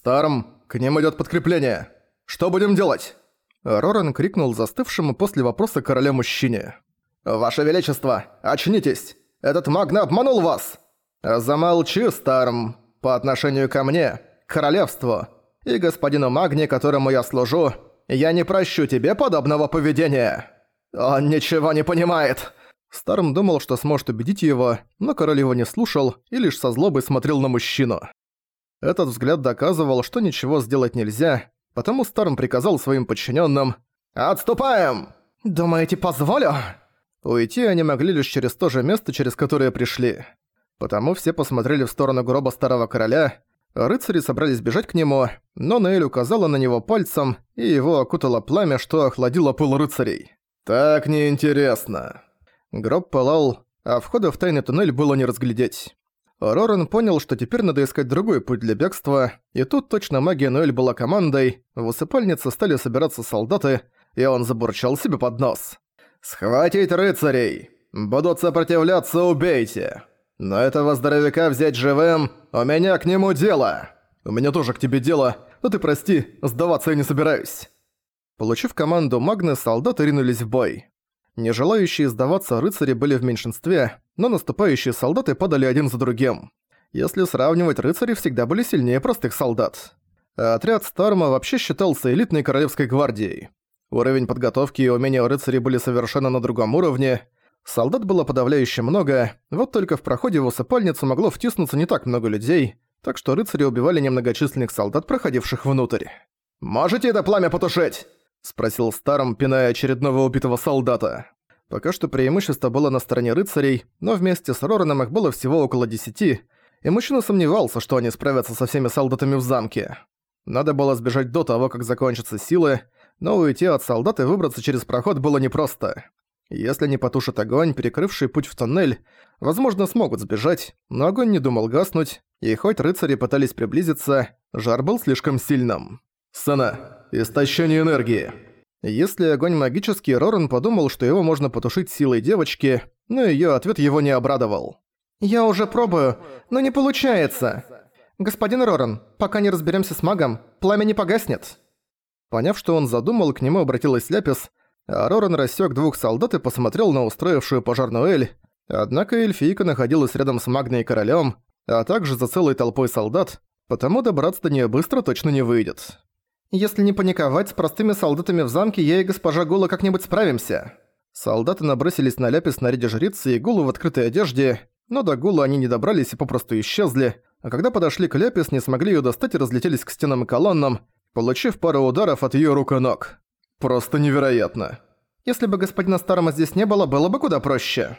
«Старм, к ним идёт подкрепление! Что будем делать?» Роран крикнул застывшему после вопроса короля мужчине. «Ваше Величество, очнитесь! Этот Магна обманул вас!» «Замолчи, Старм, по отношению ко мне, королевству и господину Магне, которому я служу, я не прощу тебе подобного поведения!» «Он ничего не понимает!» Старм думал, что сможет убедить его, но король его не слушал и лишь со злобой смотрел на мужчину. Этот взгляд доказывал, что ничего сделать нельзя, потому Старм приказал своим подчиненным «Отступаем!» «Думаете, позволю?» Уйти они могли лишь через то же место, через которое пришли. Потому все посмотрели в сторону гроба старого короля, рыцари собрались бежать к нему, но Неэль указала на него пальцем, и его окутало пламя, что охладило пыл рыцарей. «Так неинтересно». Гроб пылал, а входа в тайный туннель было не разглядеть. Роран понял, что теперь надо искать другой путь для бегства, и тут точно магия Ноэль была командой, в усыпальнице стали собираться солдаты, и он забурчал себе под нос. «Схватить рыцарей! Будут сопротивляться, убейте! Но этого здоровяка взять живым, у меня к нему дело! У меня тоже к тебе дело, но ты прости, сдаваться я не собираюсь!» Получив команду Магны, солдаты ринулись в бой. Не желающие сдаваться рыцари были в меньшинстве, но наступающие солдаты падали один за другим. Если сравнивать, рыцари всегда были сильнее простых солдат. А отряд Старма вообще считался элитной королевской гвардией. Уровень подготовки и умения рыцарей были совершенно на другом уровне. Солдат было подавляюще много, вот только в проходе в усыпальницу могло втиснуться не так много людей, так что рыцари убивали немногочисленных солдат, проходивших внутрь. «Можете это пламя потушить?» — спросил Старом, пиная очередного убитого солдата. Пока что преимущество было на стороне рыцарей, но вместе с Рораном их было всего около десяти, и мужчина сомневался, что они справятся со всеми солдатами в замке. Надо было сбежать до того, как закончатся силы, но уйти от солдат и выбраться через проход было непросто. Если не потушат огонь, перекрывший путь в тоннель, возможно, смогут сбежать, но огонь не думал гаснуть, и хоть рыцари пытались приблизиться, жар был слишком сильным. «Сана, истощение энергии». Если огонь магический, Роран подумал, что его можно потушить силой девочки, но её ответ его не обрадовал. «Я уже пробую, но не получается. Господин Роран, пока не разберёмся с магом, пламя не погаснет». Поняв, что он задумал, к нему обратилась Ляпис, а Роран рассек двух солдат и посмотрел на устроившую пожарную Эль, однако эльфийка находилась рядом с Магной и Королём, а также за целой толпой солдат, потому добраться до неё быстро точно не выйдет. Если не паниковать, с простыми солдатами в замке я и госпожа Гула как-нибудь справимся». Солдаты набросились на ляпис в наряде жрицы и Гулу в открытой одежде, но до Гула они не добрались и попросту исчезли, а когда подошли к ляпис, не смогли её достать и разлетелись к стенам и колоннам, получив пару ударов от её рук и ног. Просто невероятно. Если бы господина Старома здесь не было, было бы куда проще.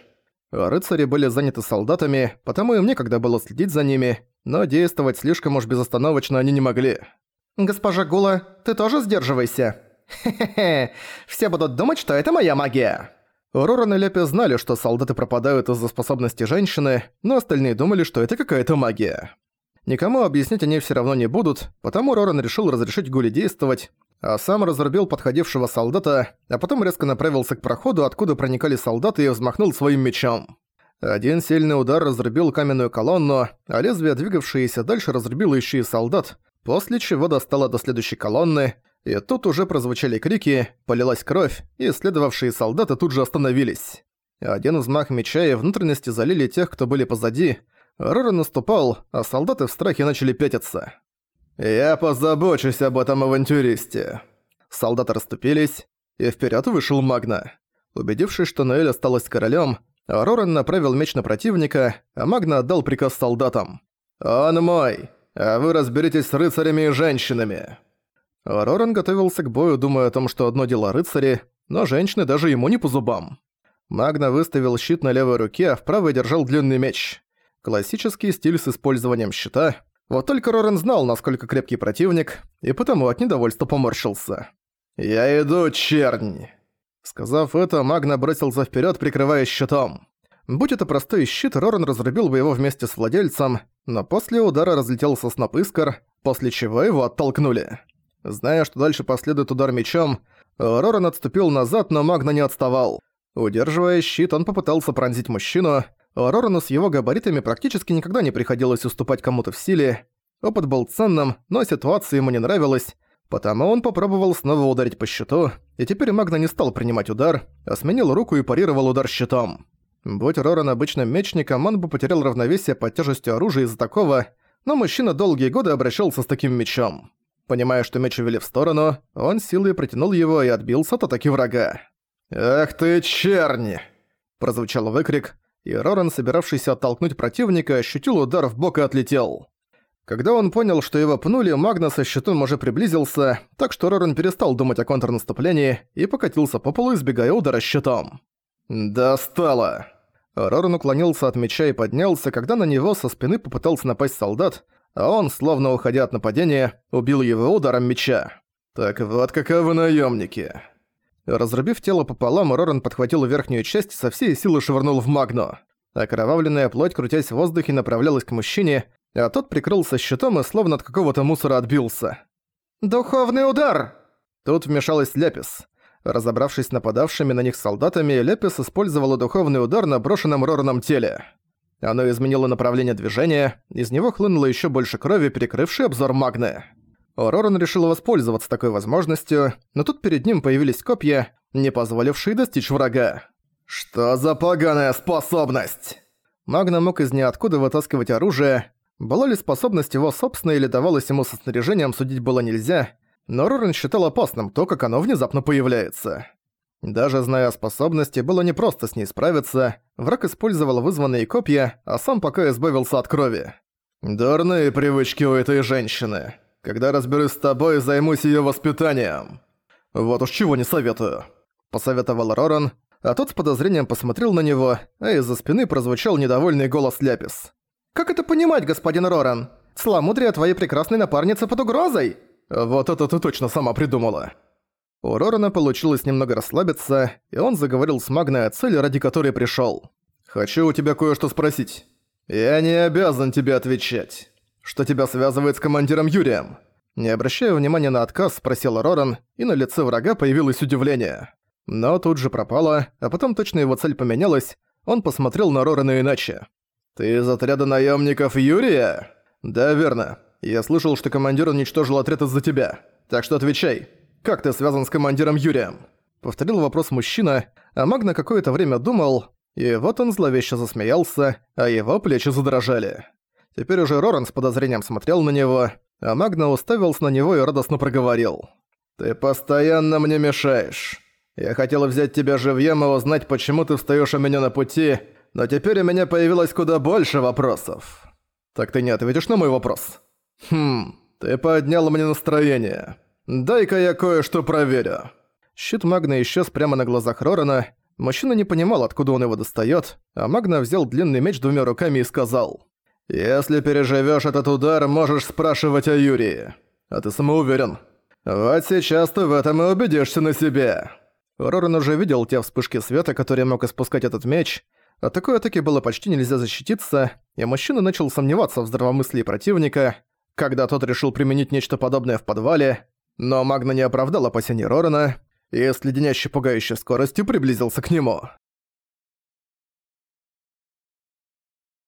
Рыцари были заняты солдатами, потому им некогда было следить за ними, но действовать слишком уж безостановочно они не могли. «Госпожа Гула, ты тоже сдерживайся!» «Хе-хе-хе, все будут думать, что это моя магия!» Роран и Лепи знали, что солдаты пропадают из-за способности женщины, но остальные думали, что это какая-то магия. Никому объяснять они все равно не будут, потому Роран решил разрешить Гуле действовать, а сам разрубил подходившего солдата, а потом резко направился к проходу, откуда проникали солдаты и взмахнул своим мечом. Один сильный удар разрубил каменную колонну, а лезвие, двигавшееся дальше, разрубило еще и солдат, после чего достала до следующей колонны, и тут уже прозвучали крики, полилась кровь, и следовавшие солдаты тут же остановились. Один взмах меча и внутренности залили тех, кто были позади. Рора наступал, а солдаты в страхе начали пятиться. «Я позабочусь об этом авантюристе». Солдаты расступились, и вперед вышел Магна. Убедившись, что Ноэль осталась королем, Роран направил меч на противника, а Магна отдал приказ солдатам. «Он мой! А вы разберитесь с рыцарями и женщинами». Роран готовился к бою, думая о том, что одно дело рыцари, но женщины даже ему не по зубам. Магна выставил щит на левой руке, а в правой держал длинный меч. Классический стиль с использованием щита. Вот только Роран знал, насколько крепкий противник, и потому от недовольства поморщился. «Я иду, чернь!» Сказав это, Магна бросился вперед, прикрываясь щитом. Будь это простой щит, Роран разрубил бы его вместе с владельцем, но после удара разлетелся сноп искр, после чего его оттолкнули. Зная, что дальше последует удар мечом, Роран отступил назад, но Магна не отставал. Удерживая щит, он попытался пронзить мужчину. Рорану с его габаритами практически никогда не приходилось уступать кому-то в силе. Опыт был ценным, но ситуация ему не нравилась, потому он попробовал снова ударить по щиту, и теперь Магна не стал принимать удар, а сменил руку и парировал удар щитом. Будь Роран обычным мечником, он бы потерял равновесие под тяжестью оружия из-за такого, но мужчина долгие годы обращался с таким мечом. Понимая, что меч увели в сторону, он силой притянул его и отбился от атаки врага. «Ах ты, черни!» – прозвучал выкрик, и Роран, собиравшийся оттолкнуть противника, ощутил удар в бок и отлетел. Когда он понял, что его пнули, Магна со щитом уже приблизился, так что Роран перестал думать о контрнаступлении и покатился по полу, избегая удара щитом. «Достало!» Роран уклонился от меча и поднялся, когда на него со спины попытался напасть солдат, а он, словно уходя от нападения, убил его ударом меча. «Так вот каковы наемники. Разрубив тело пополам, Роран подхватил верхнюю часть и со всей силы швырнул в Магну. Окровавленная плоть, крутясь в воздухе, направлялась к мужчине, а тот прикрылся щитом и словно от какого-то мусора отбился. «Духовный удар!» Тут вмешалась Лепис. Разобравшись с нападавшими на них солдатами, Лепис использовала духовный удар на брошенном Рораном теле. Оно изменило направление движения, из него хлынуло еще больше крови, перекрывшей обзор Магны. Роран решил воспользоваться такой возможностью, но тут перед ним появились копья, не позволившие достичь врага. «Что за поганая способность?» Магна мог из ниоткуда вытаскивать оружие. Была ли способность его собственной или давалась ему со снаряжением, судить было нельзя, но Роран считал опасным то, как оно внезапно появляется. Даже зная о способности, было непросто с ней справиться, враг использовал вызванные копья, а сам пока избавился от крови. «Дурные привычки у этой женщины. Когда разберусь с тобой, займусь её воспитанием». «Вот уж чего не советую», — посоветовал Роран, а тот с подозрением посмотрел на него, а из-за спины прозвучал недовольный голос Ляпис. «Как это понимать, господин Роран? Сломудрия твоей прекрасной напарницы под угрозой?» «Вот это ты точно сама придумала». У Рорана получилось немного расслабиться, и он заговорил с Магной о цели, ради которой пришёл. «Хочу у тебя кое-что спросить. Я не обязан тебе отвечать. Что тебя связывает с командиром Юрием?» Не обращая внимания на отказ, спросил Роран, и на лице врага появилось удивление. Но тут же пропало, а потом точно его цель поменялась, он посмотрел на Рорана иначе. «Ты из отряда наемников Юрия?» «Да, верно. Я слышал, что командир уничтожил отряд из-за тебя. Так что отвечай. Как ты связан с командиром Юрием?» Повторил вопрос мужчина, а маг на какое-то время думал, и вот он зловеще засмеялся, а его плечи задрожали. Теперь уже Роран с подозрением смотрел на него, а Магна уставился на него и радостно проговорил. «Ты постоянно мне мешаешь. Я хотел взять тебя живьем и узнать, почему ты встаёшь у меня на пути, но теперь у меня появилось куда больше вопросов. Так ты не ответишь на мой вопрос?» «Хм, ты поднял мне настроение. Дай-ка я кое-что проверю». Щит Магна исчез прямо на глазах Рорана. Мужчина не понимал, откуда он его достаёт, а Магна взял длинный меч двумя руками и сказал. «Если переживёшь этот удар, можешь спрашивать о Юрии. А ты самоуверен. Вот сейчас ты в этом и убедишься на себе». Роран уже видел те вспышки света, которые мог испускать этот меч. От такой атаки было почти нельзя защититься, и мужчина начал сомневаться в здравомыслии противника, когда тот решил применить нечто подобное в подвале, но Магна не оправдал опасений Рорана и с леденящей пугающей скоростью приблизился к нему.